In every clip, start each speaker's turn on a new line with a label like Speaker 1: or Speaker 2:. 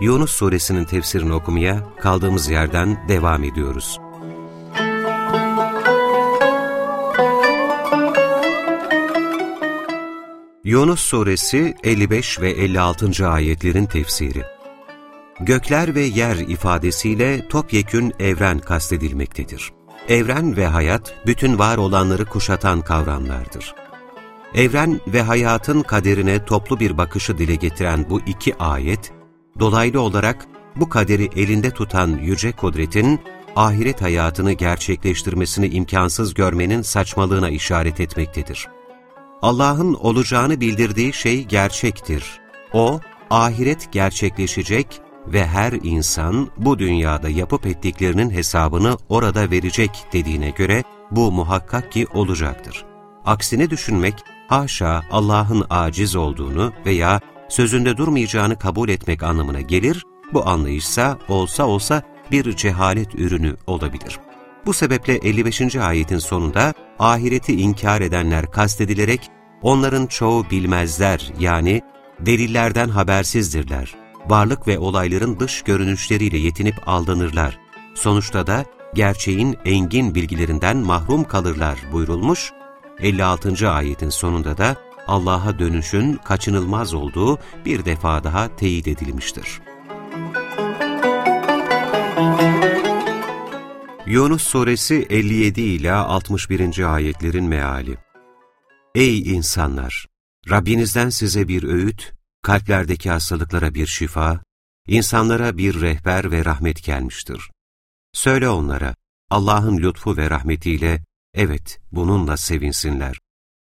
Speaker 1: Yunus Suresinin tefsirini okumaya kaldığımız yerden devam ediyoruz. Yunus Suresi 55 ve 56. ayetlerin tefsiri Gökler ve yer ifadesiyle topyekün evren kastedilmektedir. Evren ve hayat, bütün var olanları kuşatan kavramlardır. Evren ve hayatın kaderine toplu bir bakışı dile getiren bu iki ayet, dolaylı olarak bu kaderi elinde tutan yüce kudretin, ahiret hayatını gerçekleştirmesini imkansız görmenin saçmalığına işaret etmektedir. Allah'ın olacağını bildirdiği şey gerçektir. O, ahiret gerçekleşecek ve her insan bu dünyada yapıp ettiklerinin hesabını orada verecek dediğine göre bu muhakkak ki olacaktır. Aksine düşünmek, haşa Allah'ın aciz olduğunu veya sözünde durmayacağını kabul etmek anlamına gelir, bu anlayışsa olsa olsa bir cehalet ürünü olabilir. Bu sebeple 55. ayetin sonunda ahireti inkar edenler kastedilerek onların çoğu bilmezler yani delillerden habersizdirler. Varlık ve olayların dış görünüşleriyle yetinip aldanırlar. Sonuçta da gerçeğin engin bilgilerinden mahrum kalırlar buyurulmuş 56. ayetin sonunda da Allah'a dönüşün kaçınılmaz olduğu bir defa daha teyit edilmiştir. Yunus Suresi 57 ila 61. ayetlerin meali. Ey insanlar! Rabbinizden size bir öğüt, kalplerdeki hastalıklara bir şifa, insanlara bir rehber ve rahmet gelmiştir. Söyle onlara, Allah'ın lütfu ve rahmetiyle Evet, bununla sevinsinler.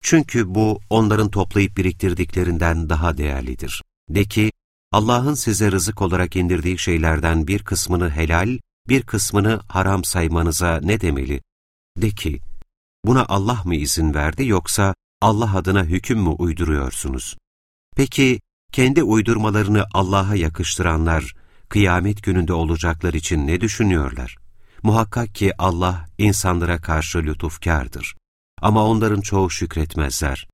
Speaker 1: Çünkü bu onların toplayıp biriktirdiklerinden daha değerlidir. De ki, Allah'ın size rızık olarak indirdiği şeylerden bir kısmını helal, bir kısmını haram saymanıza ne demeli? De ki, buna Allah mı izin verdi yoksa Allah adına hüküm mü uyduruyorsunuz? Peki, kendi uydurmalarını Allah'a yakıştıranlar, kıyamet gününde olacaklar için ne düşünüyorlar? Muhakkak ki Allah insanlara karşı lütufkardır. Ama onların çoğu şükretmezler.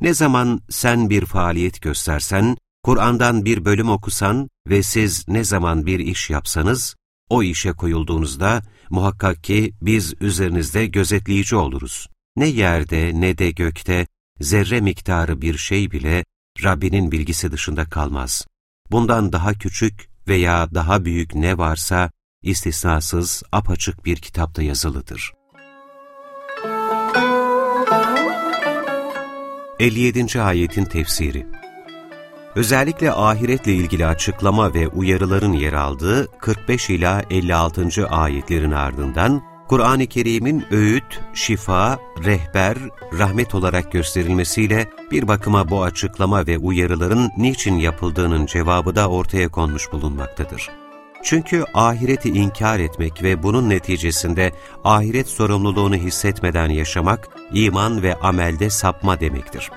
Speaker 1: Ne zaman sen bir faaliyet göstersen, Kur'an'dan bir bölüm okusan ve siz ne zaman bir iş yapsanız, o işe koyulduğunuzda muhakkak ki biz üzerinizde gözetleyici oluruz. Ne yerde ne de gökte zerre miktarı bir şey bile Rabbinin bilgisi dışında kalmaz. Bundan daha küçük veya daha büyük ne varsa istisnasız apaçık bir kitapta yazılıdır. 57. Ayetin Tefsiri Özellikle ahiretle ilgili açıklama ve uyarıların yer aldığı 45 ila 56. ayetlerin ardından Kur'an-ı Kerim'in öğüt, şifa, rehber, rahmet olarak gösterilmesiyle bir bakıma bu açıklama ve uyarıların niçin yapıldığının cevabı da ortaya konmuş bulunmaktadır. Çünkü ahireti inkar etmek ve bunun neticesinde ahiret sorumluluğunu hissetmeden yaşamak, iman ve amelde sapma demektir.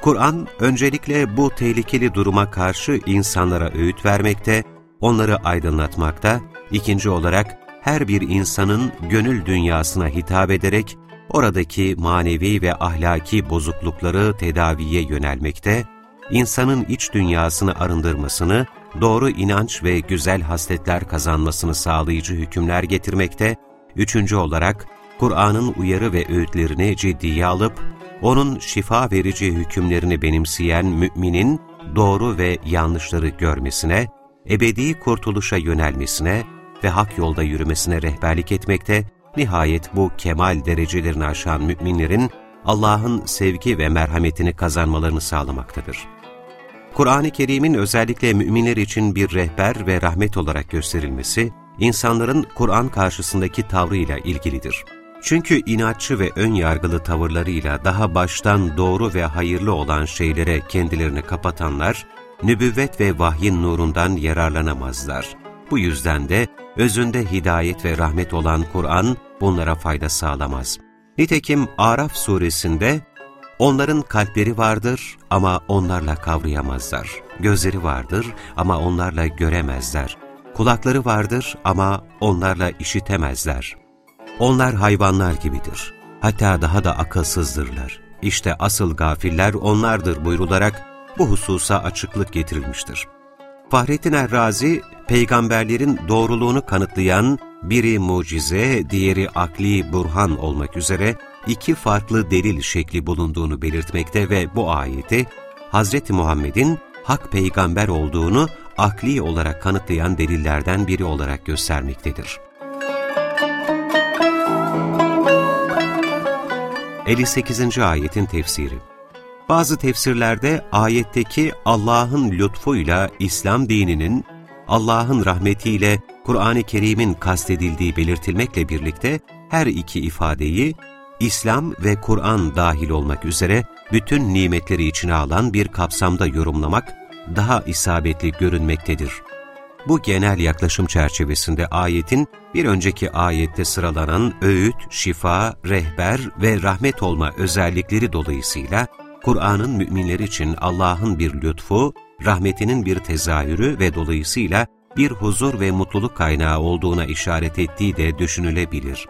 Speaker 1: Kur'an, öncelikle bu tehlikeli duruma karşı insanlara öğüt vermekte, onları aydınlatmakta, ikinci olarak her bir insanın gönül dünyasına hitap ederek, oradaki manevi ve ahlaki bozuklukları tedaviye yönelmekte, insanın iç dünyasını arındırmasını, doğru inanç ve güzel hasletler kazanmasını sağlayıcı hükümler getirmekte, üçüncü olarak Kur'an'ın uyarı ve öğütlerini ciddiye alıp, onun şifa verici hükümlerini benimseyen müminin doğru ve yanlışları görmesine, ebedi kurtuluşa yönelmesine ve hak yolda yürümesine rehberlik etmekte, nihayet bu kemal derecelerini aşan müminlerin Allah'ın sevgi ve merhametini kazanmalarını sağlamaktadır. Kur'an-ı Kerim'in özellikle müminler için bir rehber ve rahmet olarak gösterilmesi, insanların Kur'an karşısındaki tavrıyla ilgilidir. Çünkü inatçı ve ön yargılı tavırlarıyla daha baştan doğru ve hayırlı olan şeylere kendilerini kapatanlar, nübüvvet ve vahyin nurundan yararlanamazlar. Bu yüzden de özünde hidayet ve rahmet olan Kur'an bunlara fayda sağlamaz. Nitekim Araf suresinde Onların kalpleri vardır ama onlarla kavrayamazlar. Gözleri vardır ama onlarla göremezler. Kulakları vardır ama onlarla işitemezler. Onlar hayvanlar gibidir. Hatta daha da akılsızdırlar. İşte asıl gafiller onlardır buyrularak bu hususa açıklık getirilmiştir. Fahrettin Errazi, peygamberlerin doğruluğunu kanıtlayan biri mucize, diğeri akli burhan olmak üzere iki farklı delil şekli bulunduğunu belirtmekte ve bu ayeti Hz. Muhammed'in hak peygamber olduğunu akli olarak kanıtlayan delillerden biri olarak göstermektedir. 58. Ayetin Tefsiri Bazı tefsirlerde ayetteki Allah'ın lütfuyla İslam dininin, Allah'ın rahmetiyle Kur'an-ı Kerim'in kastedildiği belirtilmekle birlikte her iki ifadeyi İslam ve Kur'an dahil olmak üzere bütün nimetleri içine alan bir kapsamda yorumlamak daha isabetli görünmektedir. Bu genel yaklaşım çerçevesinde ayetin bir önceki ayette sıralanan öğüt, şifa, rehber ve rahmet olma özellikleri dolayısıyla Kur'an'ın müminler için Allah'ın bir lütfu, rahmetinin bir tezahürü ve dolayısıyla bir huzur ve mutluluk kaynağı olduğuna işaret ettiği de düşünülebilir.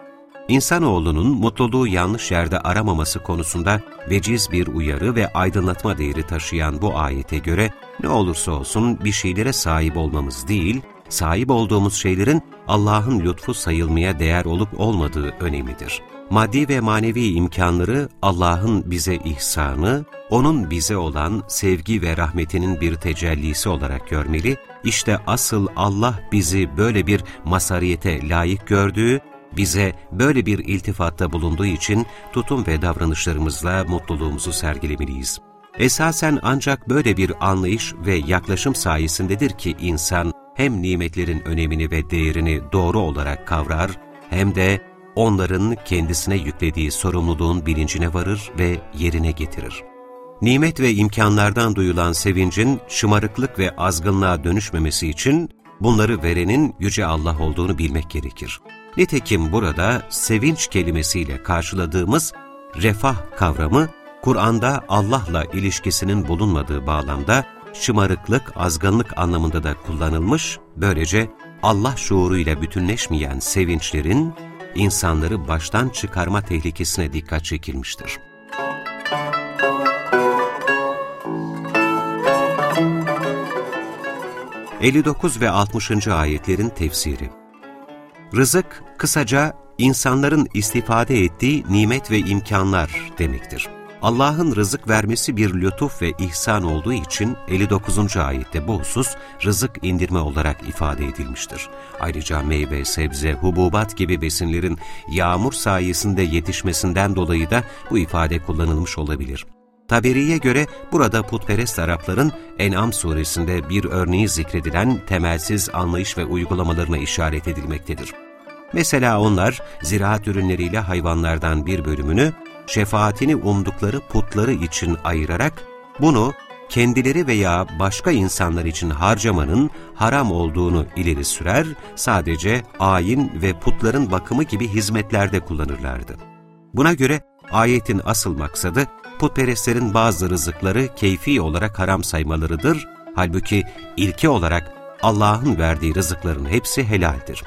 Speaker 1: İnsanoğlunun mutluluğu yanlış yerde aramaması konusunda veciz bir uyarı ve aydınlatma değeri taşıyan bu ayete göre ne olursa olsun bir şeylere sahip olmamız değil, sahip olduğumuz şeylerin Allah'ın lütfu sayılmaya değer olup olmadığı önemlidir. Maddi ve manevi imkanları Allah'ın bize ihsanı, O'nun bize olan sevgi ve rahmetinin bir tecellisi olarak görmeli, İşte asıl Allah bizi böyle bir masariyete layık gördüğü bize böyle bir iltifatta bulunduğu için tutum ve davranışlarımızla mutluluğumuzu sergilemeliyiz. Esasen ancak böyle bir anlayış ve yaklaşım sayesindedir ki insan hem nimetlerin önemini ve değerini doğru olarak kavrar hem de onların kendisine yüklediği sorumluluğun bilincine varır ve yerine getirir. Nimet ve imkanlardan duyulan sevincin şımarıklık ve azgınlığa dönüşmemesi için bunları verenin Yüce Allah olduğunu bilmek gerekir. Nitekim burada sevinç kelimesiyle karşıladığımız refah kavramı, Kur'an'da Allah'la ilişkisinin bulunmadığı bağlamda şımarıklık, azgınlık anlamında da kullanılmış, böylece Allah şuuruyla bütünleşmeyen sevinçlerin insanları baştan çıkarma tehlikesine dikkat çekilmiştir. ...59 ve 60. ayetlerin tefsiri Rızık, kısaca insanların istifade ettiği nimet ve imkanlar demektir. Allah'ın rızık vermesi bir lütuf ve ihsan olduğu için 59. ayette bu husus rızık indirme olarak ifade edilmiştir. Ayrıca meyve, sebze, hububat gibi besinlerin yağmur sayesinde yetişmesinden dolayı da bu ifade kullanılmış olabilir. Taberi'ye göre burada putperest Arapların En'am suresinde bir örneği zikredilen temelsiz anlayış ve uygulamalarına işaret edilmektedir. Mesela onlar ziraat ürünleriyle hayvanlardan bir bölümünü şefaatini umdukları putları için ayırarak bunu kendileri veya başka insanlar için harcamanın haram olduğunu ileri sürer, sadece ayin ve putların bakımı gibi hizmetlerde kullanırlardı. Buna göre ayetin asıl maksadı putperestlerin bazı rızıkları keyfi olarak haram saymalarıdır, halbuki ilke olarak Allah'ın verdiği rızıkların hepsi helaldir.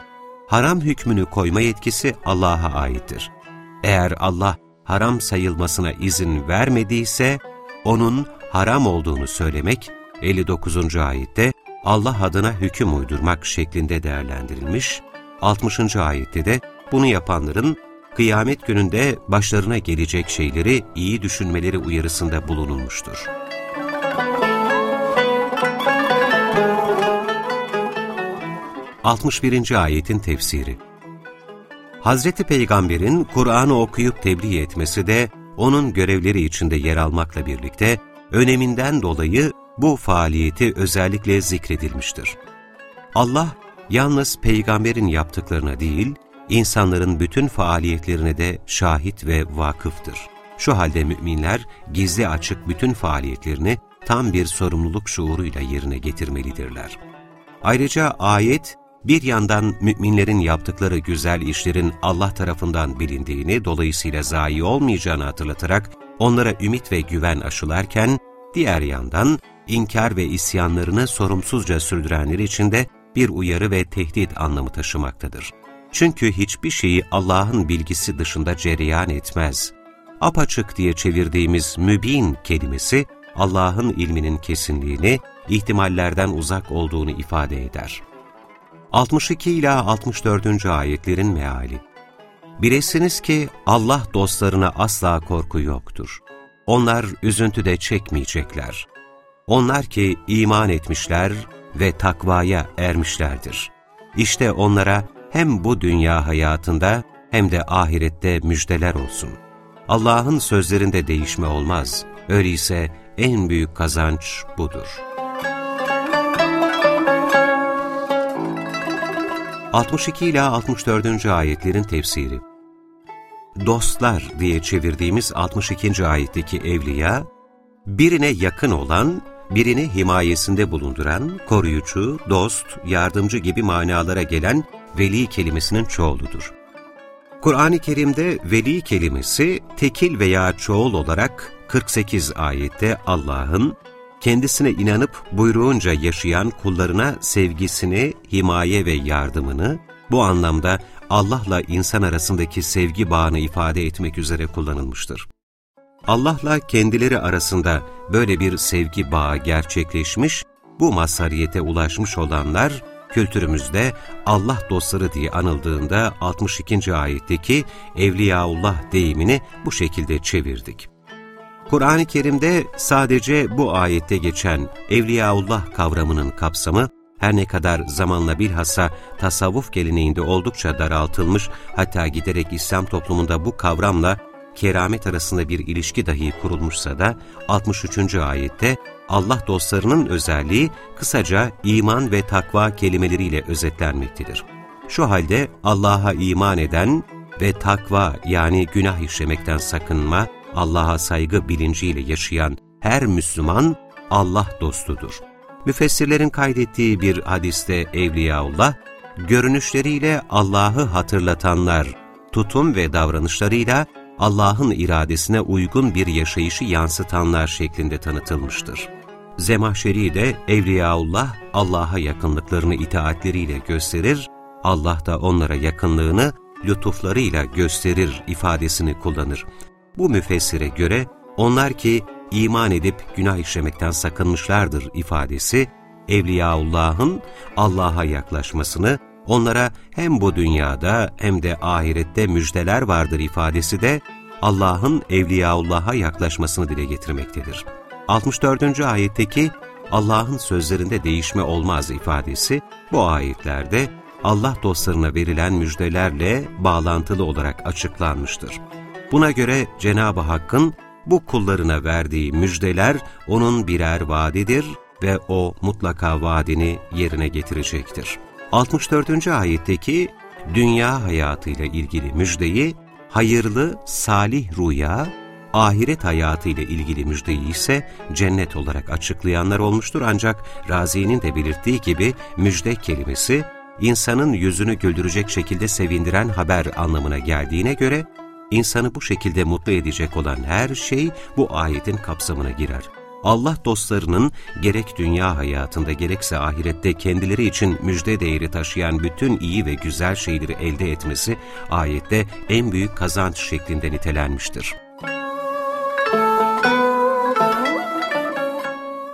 Speaker 1: Haram hükmünü koyma yetkisi Allah'a aittir. Eğer Allah haram sayılmasına izin vermediyse, onun haram olduğunu söylemek 59. ayette Allah adına hüküm uydurmak şeklinde değerlendirilmiş, 60. ayette de bunu yapanların kıyamet gününde başlarına gelecek şeyleri iyi düşünmeleri uyarısında bulunulmuştur. Altmış birinci ayetin tefsiri Hazreti Peygamber'in Kur'an'ı okuyup tebliğ etmesi de onun görevleri içinde yer almakla birlikte öneminden dolayı bu faaliyeti özellikle zikredilmiştir. Allah yalnız peygamberin yaptıklarına değil, insanların bütün faaliyetlerine de şahit ve vakıftır. Şu halde müminler gizli açık bütün faaliyetlerini tam bir sorumluluk şuuruyla yerine getirmelidirler. Ayrıca ayet, bir yandan müminlerin yaptıkları güzel işlerin Allah tarafından bilindiğini, dolayısıyla zayi olmayacağını hatırlatarak onlara ümit ve güven aşılarken, diğer yandan inkar ve isyanlarını sorumsuzca sürdürenler için de bir uyarı ve tehdit anlamı taşımaktadır. Çünkü hiçbir şeyi Allah'ın bilgisi dışında cereyan etmez. Apaçık diye çevirdiğimiz mübin kelimesi, Allah'ın ilminin kesinliğini, ihtimallerden uzak olduğunu ifade eder. 62 ila 64. ayetlerin meali Bilesiniz ki Allah dostlarına asla korku yoktur. Onlar üzüntü de çekmeyecekler. Onlar ki iman etmişler ve takvaya ermişlerdir. İşte onlara hem bu dünya hayatında hem de ahirette müjdeler olsun. Allah'ın sözlerinde değişme olmaz. Öyleyse en büyük kazanç budur. 62 ila 64. ayetlerin tefsiri Dostlar diye çevirdiğimiz 62. ayetteki evliya, birine yakın olan, birini himayesinde bulunduran, koruyucu, dost, yardımcı gibi manalara gelen veli kelimesinin çoğuludur. Kur'an-ı Kerim'de veli kelimesi tekil veya çoğul olarak 48 ayette Allah'ın kendisine inanıp buyruğunca yaşayan kullarına sevgisini, himaye ve yardımını, bu anlamda Allah'la insan arasındaki sevgi bağını ifade etmek üzere kullanılmıştır. Allah'la kendileri arasında böyle bir sevgi bağı gerçekleşmiş, bu mazhariyete ulaşmış olanlar, kültürümüzde Allah dostları diye anıldığında 62. ayetteki Evliyaullah deyimini bu şekilde çevirdik. Kur'an-ı Kerim'de sadece bu ayette geçen Evliyaullah kavramının kapsamı, her ne kadar zamanla bilhassa tasavvuf geleneğinde oldukça daraltılmış, hatta giderek İslam toplumunda bu kavramla keramet arasında bir ilişki dahi kurulmuşsa da 63. ayette Allah dostlarının özelliği kısaca iman ve takva kelimeleriyle özetlenmektedir. Şu halde Allah'a iman eden ve takva yani günah işlemekten sakınma, Allah'a saygı bilinciyle yaşayan her Müslüman Allah dostudur. Müfessirlerin kaydettiği bir hadiste Evliyaullah, görünüşleriyle Allah'ı hatırlatanlar, tutum ve davranışlarıyla Allah'ın iradesine uygun bir yaşayışı yansıtanlar şeklinde tanıtılmıştır. Zemahşeri de Evliyaullah Allah'a yakınlıklarını itaatleriyle gösterir, Allah da onlara yakınlığını lütuflarıyla gösterir ifadesini kullanır. Bu müfessire göre onlar ki iman edip günah işlemekten sakınmışlardır ifadesi, Evliyaullah'ın Allah'a yaklaşmasını, onlara hem bu dünyada hem de ahirette müjdeler vardır ifadesi de Allah'ın Evliyaullah'a yaklaşmasını dile getirmektedir. 64. ayetteki Allah'ın sözlerinde değişme olmaz ifadesi bu ayetlerde Allah dostlarına verilen müjdelerle bağlantılı olarak açıklanmıştır. Buna göre Cenab-ı Hakk'ın bu kullarına verdiği müjdeler onun birer vaadidir ve o mutlaka vaadini yerine getirecektir. 64. ayetteki dünya hayatıyla ilgili müjdeyi hayırlı, salih rüya, ahiret hayatı ile ilgili müjdeyi ise cennet olarak açıklayanlar olmuştur ancak Razi'nin de belirttiği gibi müjde kelimesi insanın yüzünü güldürecek şekilde sevindiren haber anlamına geldiğine göre insanı bu şekilde mutlu edecek olan her şey bu ayetin kapsamına girer. Allah dostlarının gerek dünya hayatında gerekse ahirette kendileri için müjde değeri taşıyan bütün iyi ve güzel şeyleri elde etmesi ayette en büyük kazanç şeklinde nitelenmiştir.